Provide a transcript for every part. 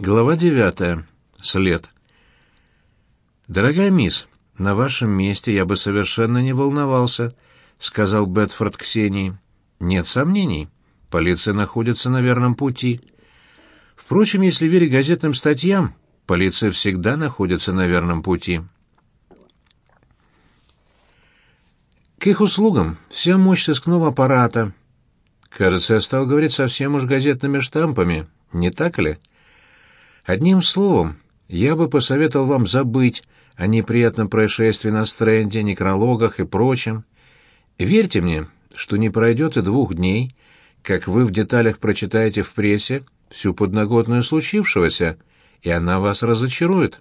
Глава девятая. След. «Дорогая мисс, на вашем месте я бы совершенно не волновался», — сказал Бетфорд Ксении. «Нет сомнений. Полиция находится на верном пути. Впрочем, если верить газетным статьям, полиция всегда находится на верном пути». К их услугам вся мощь сыскного аппарата. Кажется, я стал говорить совсем уж газетными штампами, не так ли? Одним словом, я бы посоветовал вам забыть о неприятном происшествии на стренде, некрологах и прочем. Верьте мне, что не пройдет и двух дней, как вы в деталях прочитаете в прессе всю подноготную случившегося, и она вас разочарует.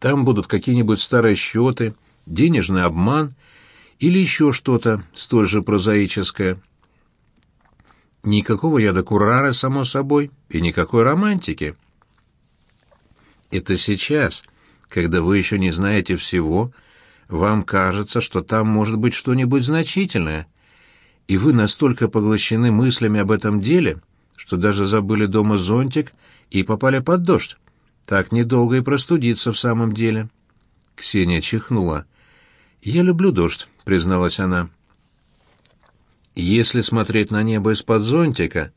Там будут какие-нибудь старые счеты, денежный обман или еще что-то столь же прозаическое. Никакого яда курары, само собой, и никакой романтики. Это сейчас, когда вы еще не знаете всего, вам кажется, что там может быть что-нибудь значительное, и вы настолько поглощены мыслями об этом деле, что даже забыли дома зонтик и попали под дождь. Так недолго и простудиться в самом деле. Ксения чихнула. «Я люблю дождь», — призналась она. Если смотреть на небо из-под зонтика,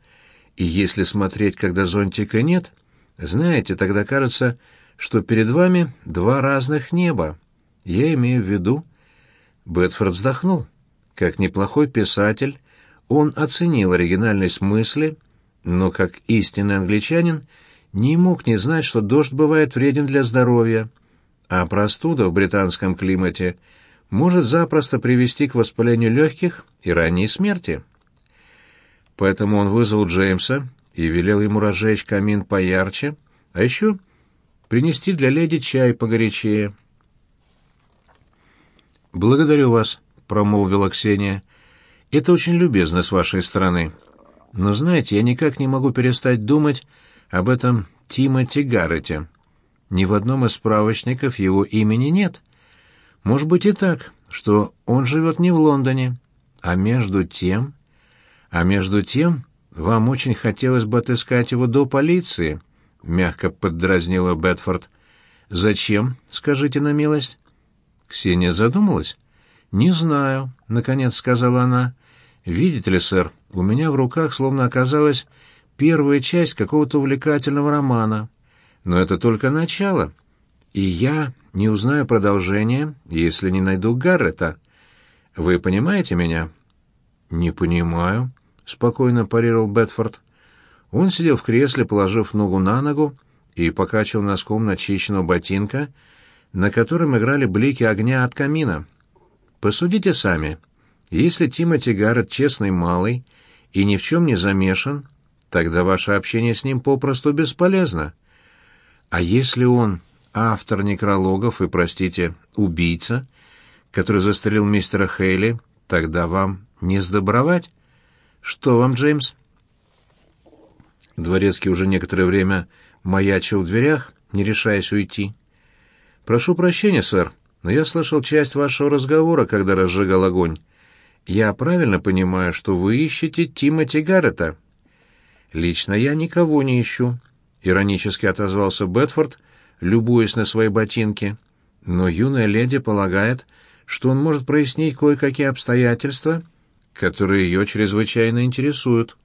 и если смотреть, когда зонтика нет, знаете, тогда кажется, что перед вами два разных неба. Я имею в виду... Бетфорд вздохнул. Как неплохой писатель, он оценил оригинальность мысли, но как истинный англичанин не мог не знать, что дождь бывает вреден для здоровья, а простуда в британском климате — может запросто привести к воспалению легких и ранней смерти. Поэтому он вызвал Джеймса и велел ему разжечь камин поярче, а еще принести для леди чай погорячее. «Благодарю вас», — промолвила Ксения. «Это очень любезно с вашей стороны. Но, знаете, я никак не могу перестать думать об этом Тимоти Гаррете. Ни в одном из справочников его имени нет». Может быть и так, что он живет не в Лондоне, а между тем... А между тем вам очень хотелось бы отыскать его до полиции, — мягко поддразнила Бетфорд. «Зачем, скажите на милость?» Ксения задумалась. «Не знаю», — наконец сказала она. «Видите ли, сэр, у меня в руках словно оказалась первая часть какого-то увлекательного романа. Но это только начало. И я не узнаю продолжение, если не найду Гаррета. Вы понимаете меня?» «Не понимаю», — спокойно парировал Бетфорд. Он сидел в кресле, положив ногу на ногу, и покачивал носком начищенного ботинка, на котором играли блики огня от камина. «Посудите сами. Если Тимоти Гаррет честный малый и ни в чем не замешан, тогда ваше общение с ним попросту бесполезно. А если он автор некрологов и, простите, убийца, который застрелил мистера Хейли, тогда вам не сдобровать. Что вам, Джеймс? Дворецкий уже некоторое время маячил в дверях, не решаясь уйти. «Прошу прощения, сэр, но я слышал часть вашего разговора, когда разжигал огонь. Я правильно понимаю, что вы ищете Тимоти Гаррета?» «Лично я никого не ищу», — иронически отозвался Бетфорд, — любуясь на свои ботинки, но юная леди полагает, что он может прояснить кое-какие обстоятельства, которые ее чрезвычайно интересуют.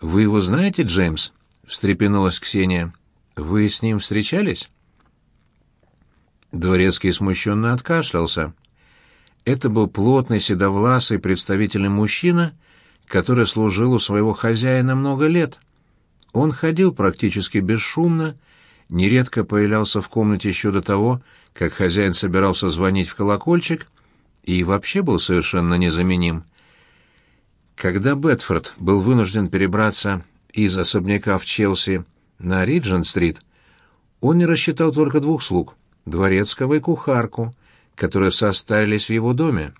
«Вы его знаете, Джеймс?» — встрепенулась Ксения. «Вы с ним встречались?» Дворецкий смущенно откашлялся. Это был плотный, седовласый, представительный мужчина, который служил у своего хозяина много лет. Он ходил практически бесшумно, нередко появлялся в комнате еще до того, как хозяин собирался звонить в колокольчик, и вообще был совершенно незаменим. Когда Бетфорд был вынужден перебраться из особняка в Челси на Риджент-стрит, он не рассчитал только двух слуг — дворецкого и кухарку, которые состарились в его доме.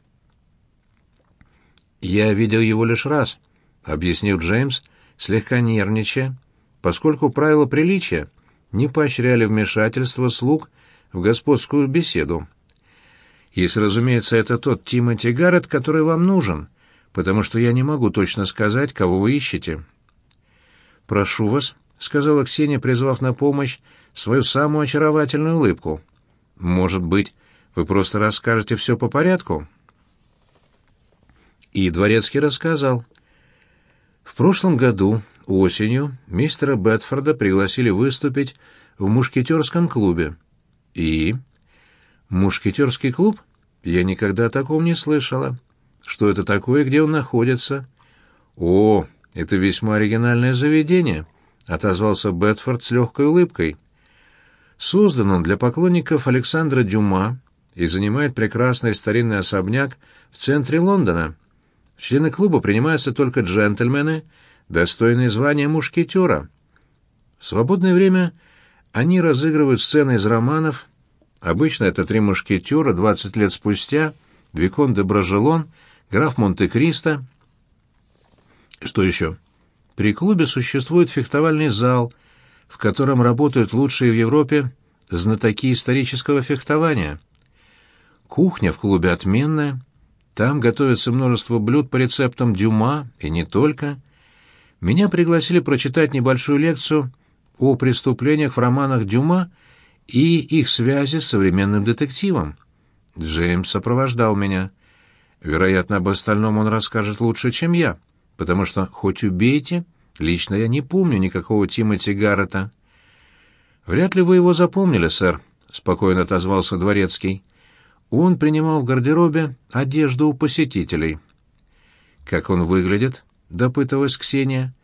«Я видел его лишь раз», — объяснил Джеймс, слегка нервничая, поскольку правила приличия не поощряли вмешательство слуг в господскую беседу. Если, разумеется, это тот Тимоти Гаррет, который вам нужен, потому что я не могу точно сказать, кого вы ищете. «Прошу вас», — сказала Ксения, призвав на помощь свою самую очаровательную улыбку. «Может быть, вы просто расскажете все по порядку?» И Дворецкий рассказал. В прошлом году, осенью, мистера Бетфорда пригласили выступить в мушкетерском клубе. И... Мушкетерский клуб? Я никогда о таком не слышала. Что это такое и где он находится? О, это весьма оригинальное заведение, отозвался Бетфорд с легкой улыбкой. Создан он для поклонников Александра Дюма и занимает прекрасный старинный особняк в центре Лондона. Члены клуба принимаются только джентльмены, достойные звания мушкетера. В свободное время они разыгрывают сцены из романов. Обычно это три мушкетера двадцать лет спустя, Викон де Бражелон, граф Монте-Кристо. Что еще? При клубе существует фехтовальный зал, в котором работают лучшие в Европе знатоки исторического фехтования. Кухня в клубе отменная, там готовится множество блюд по рецептам Дюма и не только. Меня пригласили прочитать небольшую лекцию о преступлениях в романах Дюма и их связи с современным детективом. Джеймс сопровождал меня. Вероятно, об остальном он расскажет лучше, чем я, потому что, хоть убейте, лично я не помню никакого Тимоти Гаррета. «Вряд ли вы его запомнили, сэр», — спокойно отозвался Дворецкий. Он принимал в гардеробе одежду у посетителей. «Как он выглядит?» — допытывалась Ксения.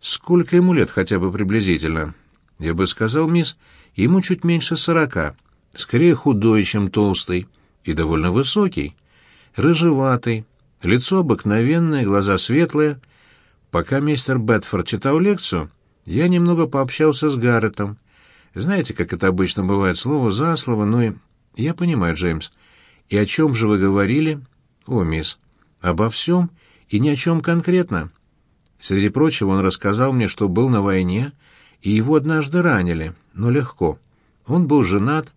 «Сколько ему лет хотя бы приблизительно?» «Я бы сказал, мисс, ему чуть меньше сорока, скорее худой, чем толстый, и довольно высокий, рыжеватый, лицо обыкновенное, глаза светлые. Пока мистер Бетфорд читал лекцию, я немного пообщался с Гарретом. Знаете, как это обычно бывает, слово за слово, ну и... Я понимаю, Джеймс, «И о чем же вы говорили?» «О, мисс, обо всем и ни о чем конкретно. Среди прочего он рассказал мне, что был на войне, и его однажды ранили, но легко. Он был женат,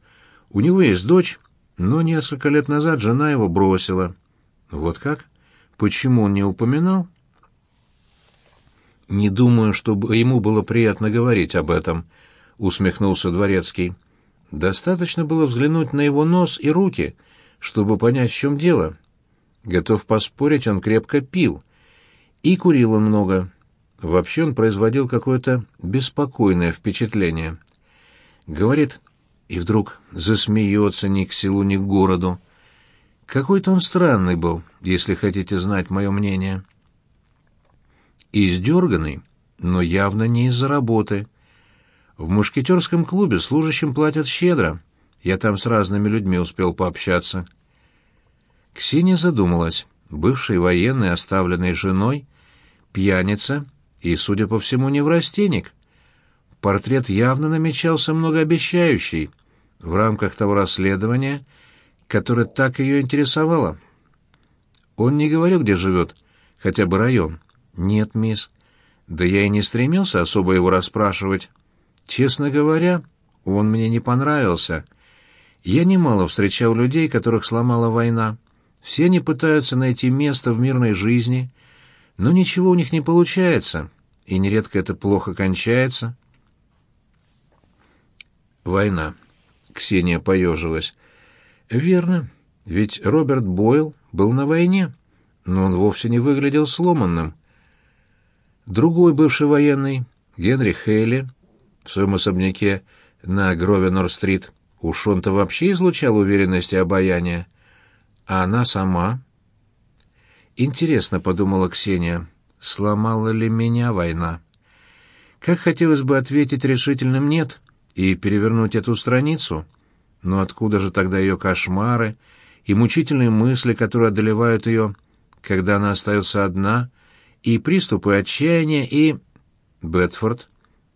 у него есть дочь, но несколько лет назад жена его бросила. Вот как? Почему он не упоминал?» «Не думаю, чтобы ему было приятно говорить об этом», — усмехнулся Дворецкий. «Достаточно было взглянуть на его нос и руки», — чтобы понять, в чем дело. Готов поспорить, он крепко пил. И курил он много. Вообще он производил какое-то беспокойное впечатление. Говорит, и вдруг засмеется ни к селу, ни к городу. Какой-то он странный был, если хотите знать мое мнение. Издерганный, но явно не из-за работы. В мушкетерском клубе служащим платят щедро — я там с разными людьми успел пообщаться. Ксения задумалась. Бывший военный, оставленный женой, пьяница и, судя по всему, неврастенник. Портрет явно намечался многообещающий в рамках того расследования, которое так ее интересовало. Он не говорил, где живет, хотя бы район. Нет, мисс. Да я и не стремился особо его расспрашивать. Честно говоря, он мне не понравился — я немало встречал людей, которых сломала война. Все они пытаются найти место в мирной жизни, но ничего у них не получается, и нередко это плохо кончается. Война. Ксения поежилась. Верно, ведь Роберт Бойл был на войне, но он вовсе не выглядел сломанным. Другой бывший военный, Генри Хейли, в своем особняке на Гровенор-стрит, Уж он-то вообще излучал уверенность и обаяние. А она сама... Интересно, — подумала Ксения, — сломала ли меня война? Как хотелось бы ответить решительным «нет» и перевернуть эту страницу. Но откуда же тогда ее кошмары и мучительные мысли, которые одолевают ее, когда она остается одна, и приступы отчаяния, и... Бетфорд,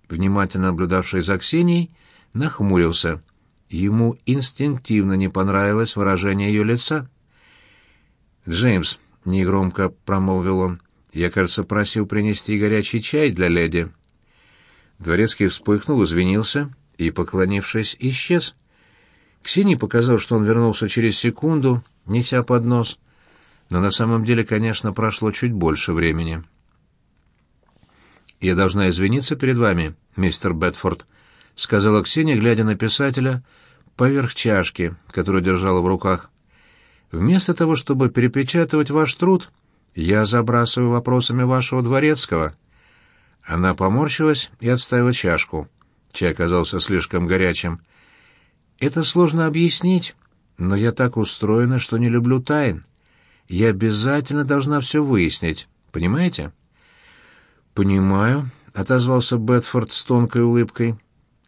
внимательно наблюдавший за Ксенией, нахмурился — Ему инстинктивно не понравилось выражение ее лица. «Джеймс», — негромко промолвил он, — «я, кажется, просил принести горячий чай для леди». Дворецкий вспыхнул, извинился и, поклонившись, исчез. Ксении показал, что он вернулся через секунду, неся поднос, но на самом деле, конечно, прошло чуть больше времени. «Я должна извиниться перед вами, мистер Бетфорд», — сказала Ксения, глядя на писателя поверх чашки, которую держала в руках. «Вместо того, чтобы перепечатывать ваш труд, я забрасываю вопросами вашего дворецкого». Она поморщилась и отставила чашку. Чай оказался слишком горячим. «Это сложно объяснить, но я так устроена, что не люблю тайн. Я обязательно должна все выяснить, понимаете?» «Понимаю», — отозвался Бетфорд с тонкой улыбкой.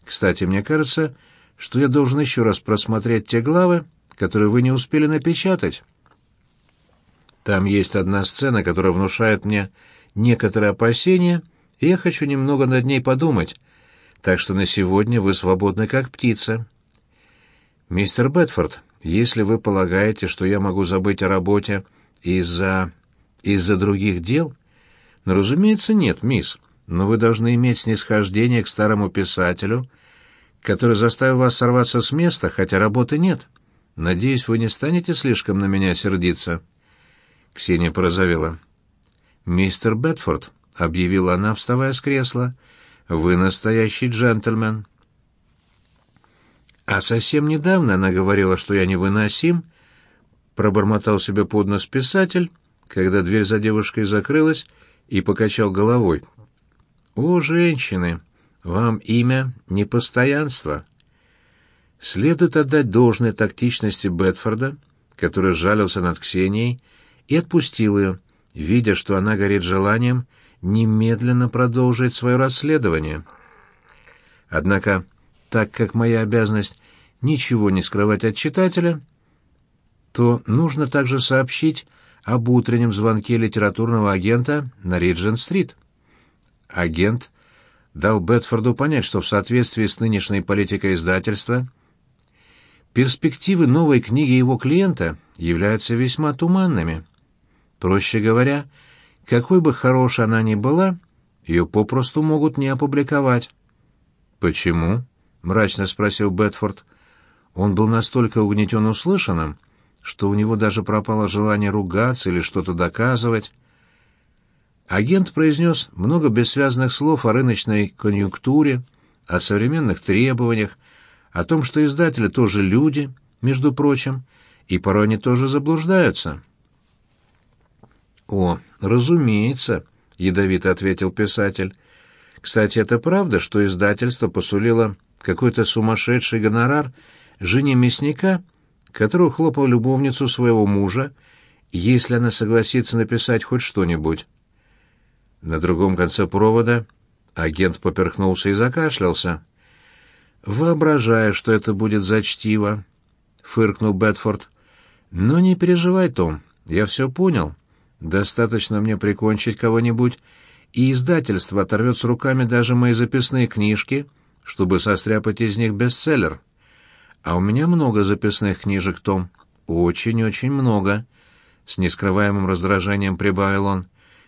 «Кстати, мне кажется, что я должен еще раз просмотреть те главы, которые вы не успели напечатать. Там есть одна сцена, которая внушает мне некоторые опасения, и я хочу немного над ней подумать, так что на сегодня вы свободны как птица». «Мистер Бетфорд, если вы полагаете, что я могу забыть о работе из-за... из-за других дел...» «Ну, разумеется, нет, мисс, но вы должны иметь снисхождение к старому писателю, который заставил вас сорваться с места, хотя работы нет. Надеюсь, вы не станете слишком на меня сердиться». Ксения порозовела. «Мистер Бетфорд», — объявила она, вставая с кресла, — «вы настоящий джентльмен». А совсем недавно она говорила, что я невыносим, пробормотал себе под нос писатель, когда дверь за девушкой закрылась, и покачал головой. «О, женщины, вам имя непостоянство». Следует отдать должное тактичности Бетфорда, который жалился над Ксенией и отпустил ее, видя, что она горит желанием немедленно продолжить свое расследование. Однако так как моя обязанность ничего не скрывать от читателя, то нужно также сообщить об утреннем звонке литературного агента на Риджен-стрит. Агент дал Бетфорду понять, что в соответствии с нынешней политикой издательства перспективы новой книги его клиента являются весьма туманными. Проще говоря, какой бы хорошей она ни была, ее попросту могут не опубликовать. Почему? мрачно спросил Бетфорд. Он был настолько угнетен услышанным, что у него даже пропало желание ругаться или что-то доказывать. Агент произнес много бессвязных слов о рыночной конъюнктуре, о современных требованиях, о том, что издатели тоже люди, между прочим, и порой они тоже заблуждаются. «О, разумеется», — ядовито ответил писатель. «Кстати, это правда, что издательство посулило какой-то сумасшедший гонорар жене мясника, который хлопал любовницу своего мужа, если она согласится написать хоть что-нибудь. На другом конце провода агент поперхнулся и закашлялся. «Воображаю, что это будет за чтиво», — фыркнул Бетфорд. «Но не переживай, Том, я все понял. Достаточно мне прикончить кого-нибудь, и издательство оторвет с руками даже мои записные книжки чтобы состряпать из них бестселлер. А у меня много записных книжек, Том. Очень-очень много. С нескрываемым раздражением прибавил он.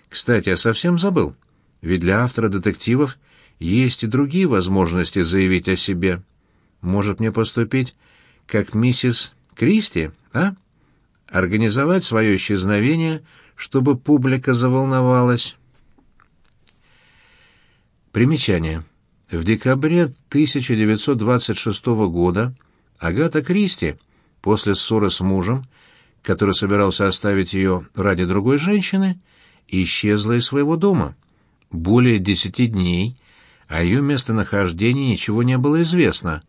Кстати, я совсем забыл. Ведь для автора детективов есть и другие возможности заявить о себе. Может мне поступить как миссис Кристи, а? Организовать свое исчезновение, чтобы публика заволновалась. Примечание. В декабре 1926 года Агата Кристи, после ссоры с мужем, который собирался оставить ее ради другой женщины, исчезла из своего дома. Более десяти дней о ее местонахождении ничего не было известно.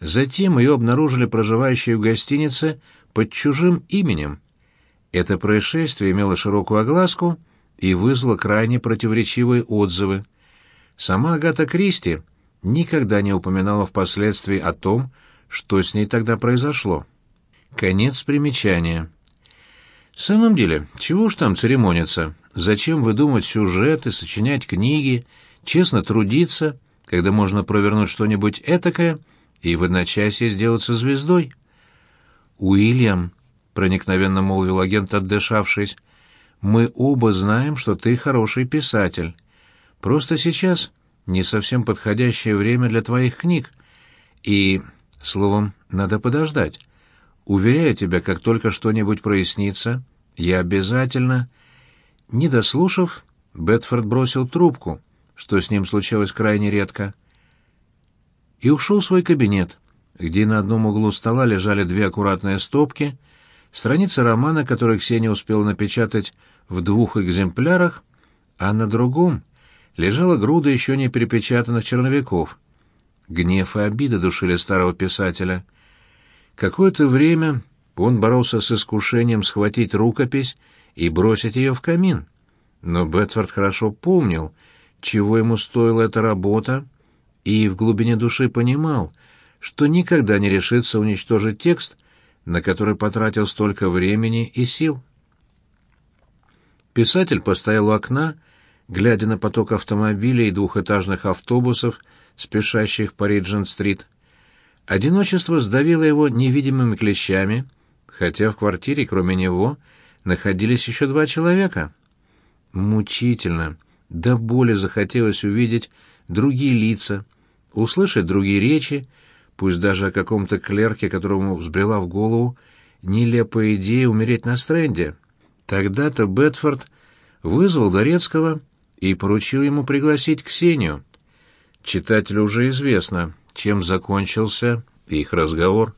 Затем ее обнаружили проживающей в гостинице под чужим именем. Это происшествие имело широкую огласку и вызвало крайне противоречивые отзывы. Сама Агата Кристи никогда не упоминала впоследствии о том, что с ней тогда произошло. Конец примечания. В самом деле, чего уж там церемониться? Зачем выдумывать сюжеты, сочинять книги, честно трудиться, когда можно провернуть что-нибудь этакое и в одночасье сделаться звездой? «Уильям», — проникновенно молвил агент, отдышавшись, — «мы оба знаем, что ты хороший писатель. Просто сейчас не совсем подходящее время для твоих книг. И, словом, надо подождать. Уверяю тебя, как только что-нибудь прояснится, я обязательно...» Не дослушав, Бетфорд бросил трубку, что с ним случалось крайне редко, и ушел в свой кабинет, где на одном углу стола лежали две аккуратные стопки, страницы романа, которые Ксения успела напечатать в двух экземплярах, а на другом лежала груда еще не перепечатанных черновиков. Гнев и обида душили старого писателя. Какое-то время он боролся с искушением схватить рукопись и бросить ее в камин. Но Бетфорд хорошо помнил, чего ему стоила эта работа, и в глубине души понимал, что никогда не решится уничтожить текст, на который потратил столько времени и сил. Писатель постоял у окна, глядя на поток автомобилей и двухэтажных автобусов, спешащих по Риджин-стрит. Одиночество сдавило его невидимыми клещами, хотя в квартире, кроме него, находились еще два человека. Мучительно, до боли захотелось увидеть другие лица, услышать другие речи, пусть даже о каком-то клерке, которому взбрела в голову нелепая идея умереть на стренде. Тогда-то Бетфорд вызвал Дорецкого и поручил ему пригласить Ксению. Читателю уже известно, чем закончился их разговор.